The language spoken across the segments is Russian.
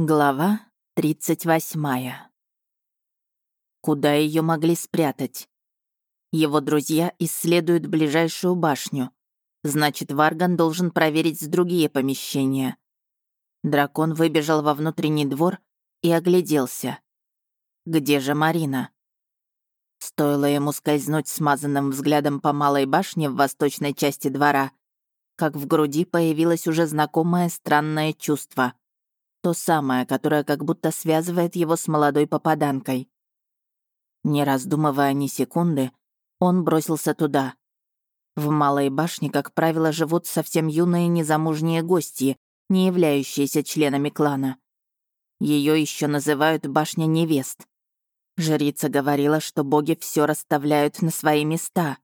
Глава 38. Куда ее могли спрятать? Его друзья исследуют ближайшую башню. Значит, Варган должен проверить другие помещения. Дракон выбежал во внутренний двор и огляделся. Где же Марина? Стоило ему скользнуть смазанным взглядом по малой башне в восточной части двора, как в груди появилось уже знакомое странное чувство — то самое, которое как будто связывает его с молодой попаданкой. Не раздумывая ни секунды, он бросился туда. В Малой башне, как правило, живут совсем юные незамужние гости, не являющиеся членами клана. Ее еще называют башня невест. Жрица говорила, что боги все расставляют на свои места.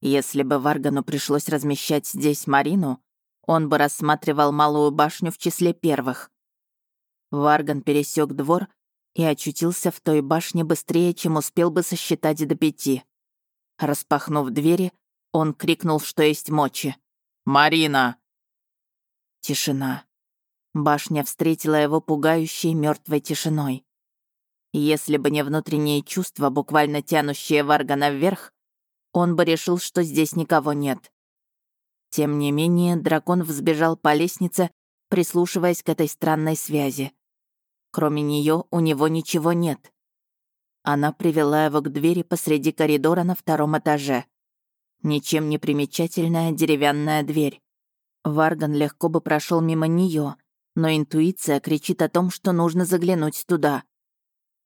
Если бы Варгану пришлось размещать здесь Марину, он бы рассматривал Малую башню в числе первых. Варган пересек двор и очутился в той башне быстрее, чем успел бы сосчитать до пяти. Распахнув двери, он крикнул, что есть мочи. «Марина!» Тишина. Башня встретила его пугающей мертвой тишиной. Если бы не внутренние чувства, буквально тянущие Варгана вверх, он бы решил, что здесь никого нет. Тем не менее, дракон взбежал по лестнице, прислушиваясь к этой странной связи. Кроме нее у него ничего нет. Она привела его к двери посреди коридора на втором этаже. Ничем не примечательная деревянная дверь. Варган легко бы прошел мимо нее, но интуиция кричит о том, что нужно заглянуть туда.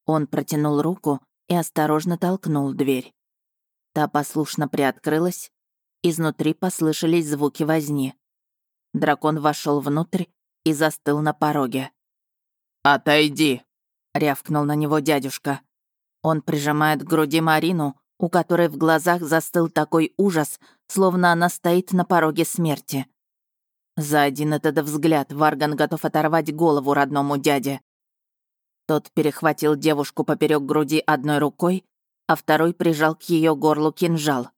Он протянул руку и осторожно толкнул дверь. Та послушно приоткрылась, изнутри послышались звуки возни. Дракон вошел внутрь и застыл на пороге. «Отойди!» — рявкнул на него дядюшка. Он прижимает к груди Марину, у которой в глазах застыл такой ужас, словно она стоит на пороге смерти. За один этот взгляд Варган готов оторвать голову родному дяде. Тот перехватил девушку поперек груди одной рукой, а второй прижал к ее горлу кинжал.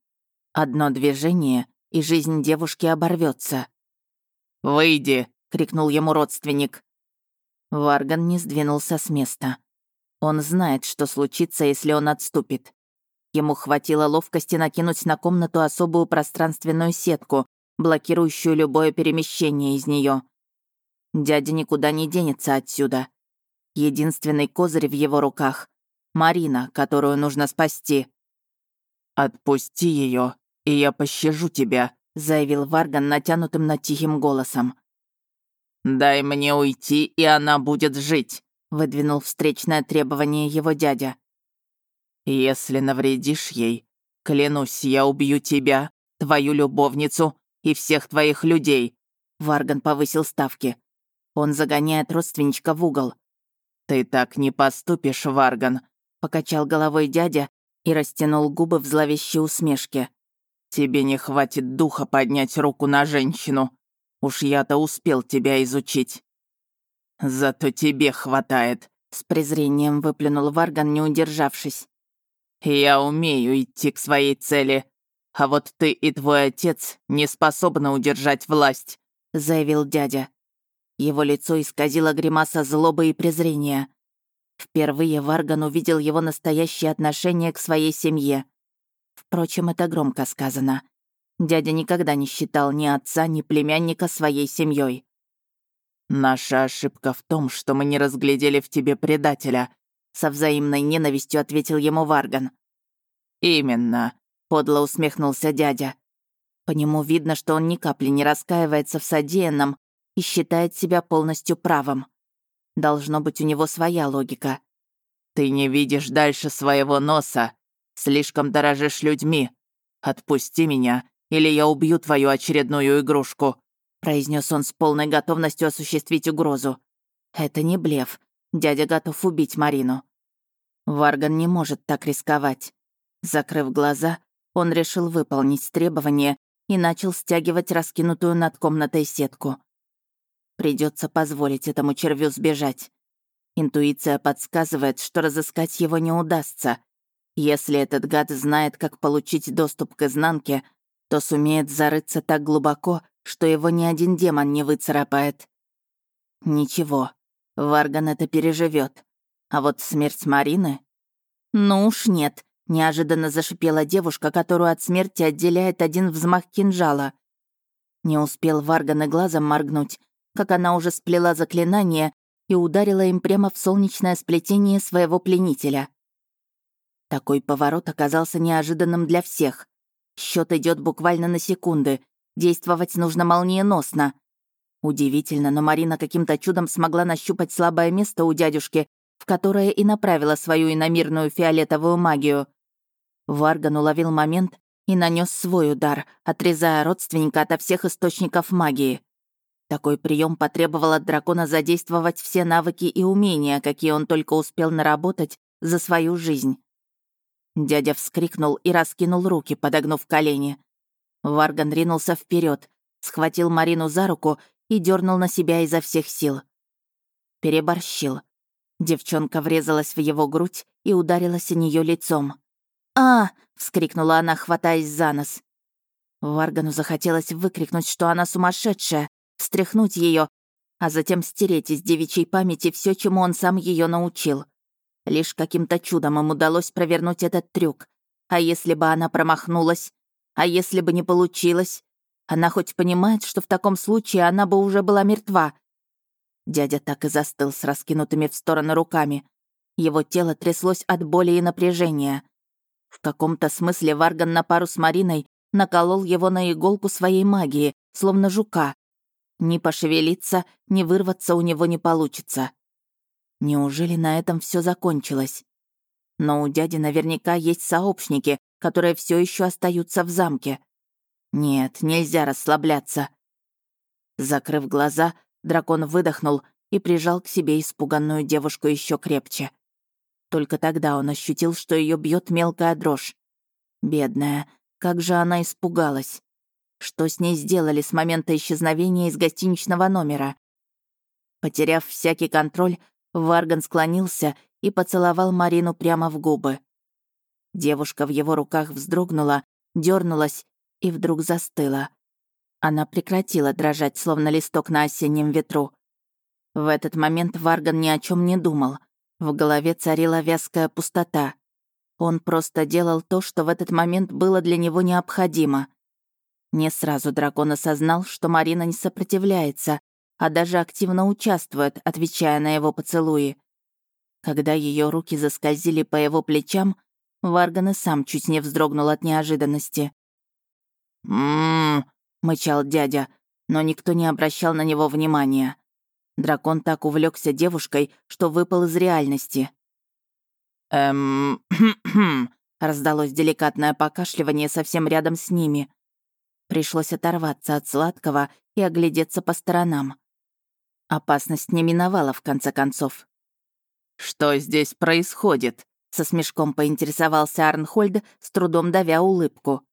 Одно движение, и жизнь девушки оборвется. «Выйди!» — крикнул ему родственник. Варган не сдвинулся с места. Он знает, что случится, если он отступит. Ему хватило ловкости накинуть на комнату особую пространственную сетку, блокирующую любое перемещение из нее. Дядя никуда не денется отсюда. Единственный козырь в его руках — Марина, которую нужно спасти. «Отпусти ее, и я пощажу тебя», — заявил Варган натянутым над тихим голосом. «Дай мне уйти, и она будет жить», — выдвинул встречное требование его дядя. «Если навредишь ей, клянусь, я убью тебя, твою любовницу и всех твоих людей», — Варган повысил ставки. Он загоняет родственничка в угол. «Ты так не поступишь, Варган», — покачал головой дядя и растянул губы в зловещей усмешке. «Тебе не хватит духа поднять руку на женщину. Уж я-то успел тебя изучить». «Зато тебе хватает», — с презрением выплюнул Варган, не удержавшись. «Я умею идти к своей цели, а вот ты и твой отец не способны удержать власть», — заявил дядя. Его лицо исказило гримаса злобы и презрения. Впервые Варган увидел его настоящее отношение к своей семье. Впрочем, это громко сказано. Дядя никогда не считал ни отца, ни племянника своей семьей. «Наша ошибка в том, что мы не разглядели в тебе предателя», со взаимной ненавистью ответил ему Варган. «Именно», — подло усмехнулся дядя. По нему видно, что он ни капли не раскаивается в содеянном и считает себя полностью правым. Должно быть у него своя логика. «Ты не видишь дальше своего носа. Слишком дорожишь людьми. Отпусти меня, или я убью твою очередную игрушку», произнес он с полной готовностью осуществить угрозу. «Это не блеф. Дядя готов убить Марину». Варган не может так рисковать. Закрыв глаза, он решил выполнить требование и начал стягивать раскинутую над комнатой сетку. Придется позволить этому червю сбежать. Интуиция подсказывает, что разыскать его не удастся. Если этот гад знает, как получить доступ к изнанке, то сумеет зарыться так глубоко, что его ни один демон не выцарапает. Ничего, Варган это переживет. А вот смерть Марины... Ну уж нет, неожиданно зашипела девушка, которую от смерти отделяет один взмах кинжала. Не успел Варган и глазом моргнуть, как она уже сплела заклинание и ударила им прямо в солнечное сплетение своего пленителя. Такой поворот оказался неожиданным для всех. Счет идет буквально на секунды. Действовать нужно молниеносно. Удивительно, но Марина каким-то чудом смогла нащупать слабое место у дядюшки в которое и направила свою иномирную фиолетовую магию. Варган уловил момент и нанес свой удар, отрезая родственника ото всех источников магии. Такой прием потребовал от дракона задействовать все навыки и умения, какие он только успел наработать за свою жизнь. Дядя вскрикнул и раскинул руки, подогнув колени. Варган ринулся вперед, схватил Марину за руку и дернул на себя изо всех сил. Переборщил. Девчонка врезалась в его грудь и ударилась о нее лицом. «А!» — вскрикнула она, хватаясь за нос. Варгану захотелось выкрикнуть, что она сумасшедшая, встряхнуть ее, а затем стереть из девичьей памяти все, чему он сам ее научил. Лишь каким-то чудом им удалось провернуть этот трюк. А если бы она промахнулась? А если бы не получилось? Она хоть понимает, что в таком случае она бы уже была мертва, Дядя так и застыл с раскинутыми в стороны руками. Его тело тряслось от боли и напряжения. В каком-то смысле Варган на пару с Мариной наколол его на иголку своей магии, словно жука. Ни пошевелиться, ни вырваться у него не получится. Неужели на этом все закончилось? Но у дяди наверняка есть сообщники, которые все еще остаются в замке. Нет, нельзя расслабляться. Закрыв глаза, Дракон выдохнул и прижал к себе испуганную девушку еще крепче. Только тогда он ощутил, что ее бьет мелкая дрожь. Бедная, как же она испугалась. Что с ней сделали с момента исчезновения из гостиничного номера? Потеряв всякий контроль, Варган склонился и поцеловал Марину прямо в губы. Девушка в его руках вздрогнула, дернулась и вдруг застыла. Она прекратила дрожать, словно листок на осеннем ветру. В этот момент Варган ни о чем не думал. В голове царила вязкая пустота. Он просто делал то, что в этот момент было для него необходимо. Не сразу дракон осознал, что Марина не сопротивляется, а даже активно участвует, отвечая на его поцелуи. Когда ее руки заскользили по его плечам, Варган и сам чуть не вздрогнул от неожиданности. «М-м-м», мычал дядя, но никто не обращал на него внимания. Дракон так увлекся девушкой, что выпал из реальности. «Эм... раздалось деликатное покашливание совсем рядом с ними. Пришлось оторваться от сладкого и оглядеться по сторонам. Опасность не миновала, в конце концов. «Что здесь происходит?» — со смешком поинтересовался Арнхольд, с трудом давя улыбку.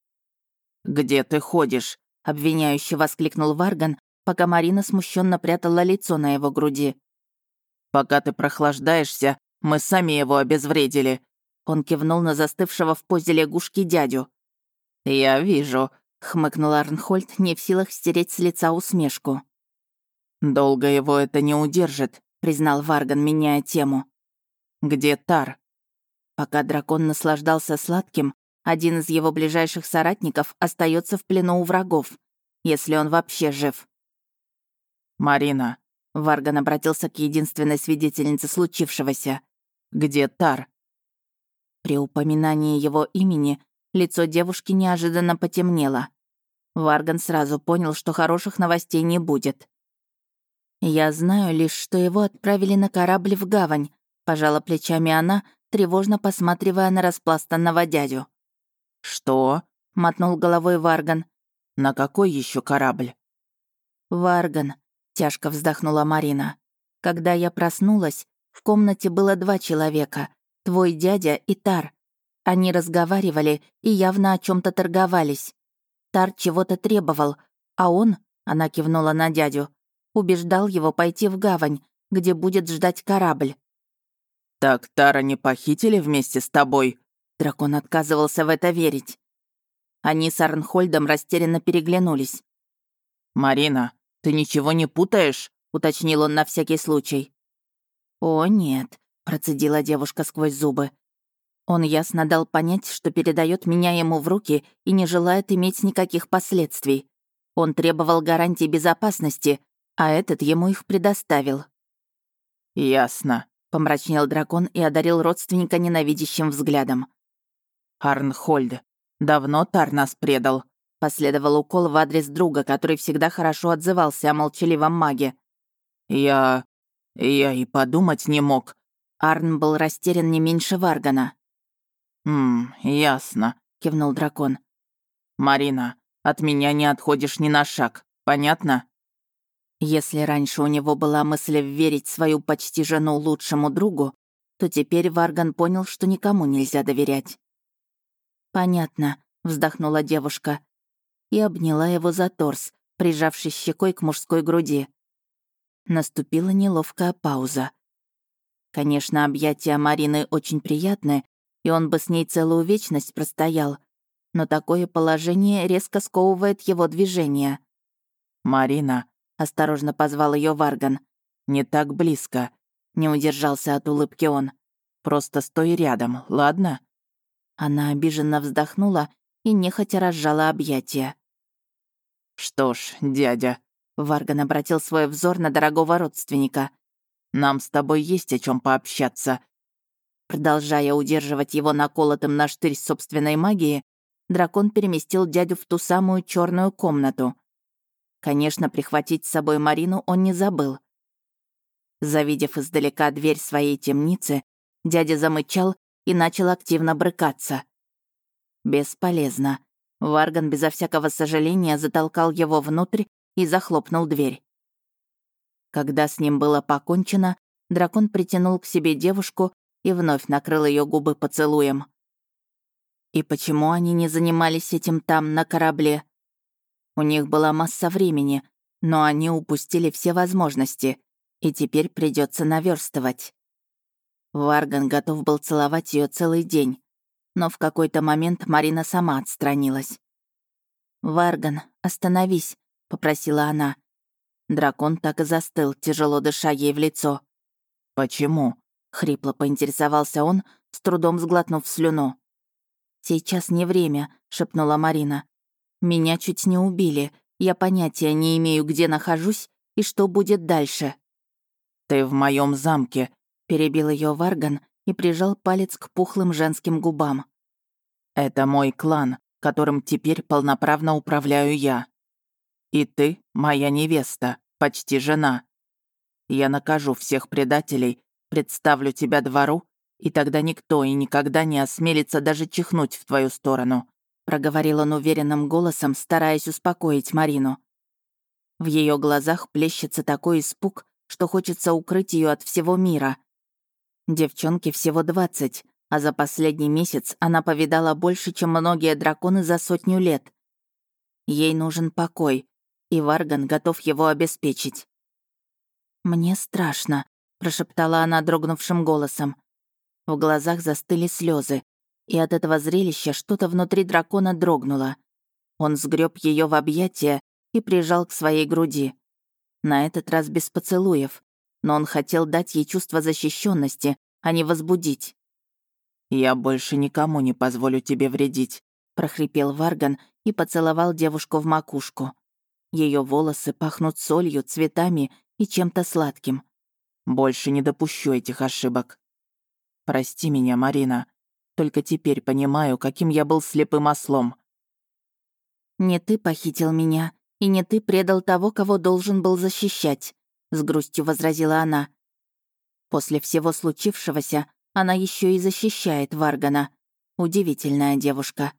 «Где ты ходишь?» — обвиняюще воскликнул Варган, пока Марина смущенно прятала лицо на его груди. «Пока ты прохлаждаешься, мы сами его обезвредили». Он кивнул на застывшего в позе лягушки дядю. «Я вижу», — хмыкнул Арнхольд, не в силах стереть с лица усмешку. «Долго его это не удержит», — признал Варган, меняя тему. «Где Тар?» Пока дракон наслаждался сладким, один из его ближайших соратников остается в плену у врагов, если он вообще жив. «Марина», — Варган обратился к единственной свидетельнице случившегося. «Где Тар?» При упоминании его имени лицо девушки неожиданно потемнело. Варган сразу понял, что хороших новостей не будет. «Я знаю лишь, что его отправили на корабль в гавань», — пожала плечами она, тревожно посматривая на распластанного дядю. «Что?» — мотнул головой Варган. «На какой еще корабль?» «Варган», — тяжко вздохнула Марина. «Когда я проснулась, в комнате было два человека, твой дядя и Тар. Они разговаривали и явно о чем то торговались. Тар чего-то требовал, а он, — она кивнула на дядю, — убеждал его пойти в гавань, где будет ждать корабль. «Так Тара не похитили вместе с тобой?» Дракон отказывался в это верить. Они с Арнхольдом растерянно переглянулись. «Марина, ты ничего не путаешь?» — уточнил он на всякий случай. «О, нет», — процедила девушка сквозь зубы. Он ясно дал понять, что передает меня ему в руки и не желает иметь никаких последствий. Он требовал гарантий безопасности, а этот ему их предоставил. «Ясно», — помрачнел дракон и одарил родственника ненавидящим взглядом. «Арнхольд, давно Тар нас предал», — последовал укол в адрес друга, который всегда хорошо отзывался о молчаливом маге. «Я... я и подумать не мог». Арн был растерян не меньше Варгана. «Ммм, ясно», — кивнул дракон. «Марина, от меня не отходишь ни на шаг, понятно?» Если раньше у него была мысль верить свою почти жену лучшему другу, то теперь Варган понял, что никому нельзя доверять. «Понятно», — вздохнула девушка и обняла его за торс, прижавшись щекой к мужской груди. Наступила неловкая пауза. Конечно, объятия Марины очень приятны, и он бы с ней целую вечность простоял, но такое положение резко сковывает его движение. «Марина», — осторожно позвал ее Варган, — «не так близко», — не удержался от улыбки он. «Просто стой рядом, ладно?» Она обиженно вздохнула и нехотя разжала объятия. «Что ж, дядя», — Варган обратил свой взор на дорогого родственника. «Нам с тобой есть о чем пообщаться. Продолжая удерживать его наколотым на штырь собственной магии, дракон переместил дядю в ту самую черную комнату. Конечно, прихватить с собой Марину он не забыл. Завидев издалека дверь своей темницы, дядя замычал и начал активно брыкаться. Бесполезно. Варган безо всякого сожаления затолкал его внутрь и захлопнул дверь. Когда с ним было покончено, дракон притянул к себе девушку и вновь накрыл ее губы поцелуем. И почему они не занимались этим там, на корабле? У них была масса времени, но они упустили все возможности, и теперь придется наверстывать. Варган готов был целовать ее целый день, но в какой-то момент Марина сама отстранилась. «Варган, остановись», — попросила она. Дракон так и застыл, тяжело дыша ей в лицо. «Почему?» Хрипло поинтересовался он, с трудом сглотнув слюну. «Сейчас не время», — шепнула Марина. «Меня чуть не убили. Я понятия не имею, где нахожусь и что будет дальше». «Ты в моем замке», — перебил ее Варган и прижал палец к пухлым женским губам. «Это мой клан, которым теперь полноправно управляю я. И ты — моя невеста, почти жена. Я накажу всех предателей, Представлю тебя двору, и тогда никто и никогда не осмелится даже чихнуть в твою сторону», проговорил он уверенным голосом, стараясь успокоить Марину. В ее глазах плещется такой испуг, что хочется укрыть ее от всего мира. Девчонке всего двадцать, а за последний месяц она повидала больше, чем многие драконы за сотню лет. Ей нужен покой, и Варган готов его обеспечить. «Мне страшно», прошептала она дрогнувшим голосом. В глазах застыли слезы, и от этого зрелища что-то внутри дракона дрогнуло. Он сгреб ее в объятия и прижал к своей груди. На этот раз без поцелуев, но он хотел дать ей чувство защищенности, а не возбудить. «Я больше никому не позволю тебе вредить», — прохрипел Варган и поцеловал девушку в макушку. Ее волосы пахнут солью, цветами и чем-то сладким. Больше не допущу этих ошибок. Прости меня, Марина. Только теперь понимаю, каким я был слепым ослом. Не ты похитил меня, и не ты предал того, кого должен был защищать, с грустью возразила она. После всего случившегося она еще и защищает Варгана. Удивительная девушка.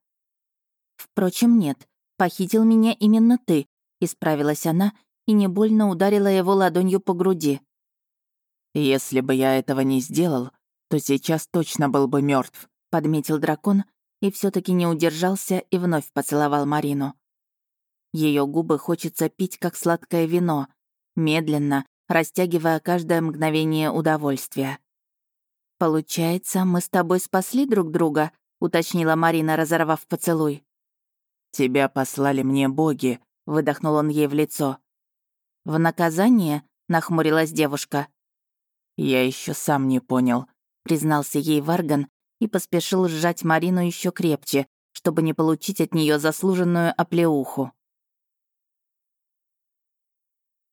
Впрочем, нет, похитил меня именно ты, исправилась она и не больно ударила его ладонью по груди. «Если бы я этого не сделал, то сейчас точно был бы мертв, подметил дракон и все таки не удержался и вновь поцеловал Марину. Ее губы хочется пить, как сладкое вино, медленно, растягивая каждое мгновение удовольствия. «Получается, мы с тобой спасли друг друга?» — уточнила Марина, разорвав поцелуй. «Тебя послали мне боги», — выдохнул он ей в лицо. «В наказание?» — нахмурилась девушка. Я еще сам не понял, признался ей Варган и поспешил сжать Марину еще крепче, чтобы не получить от нее заслуженную оплеуху.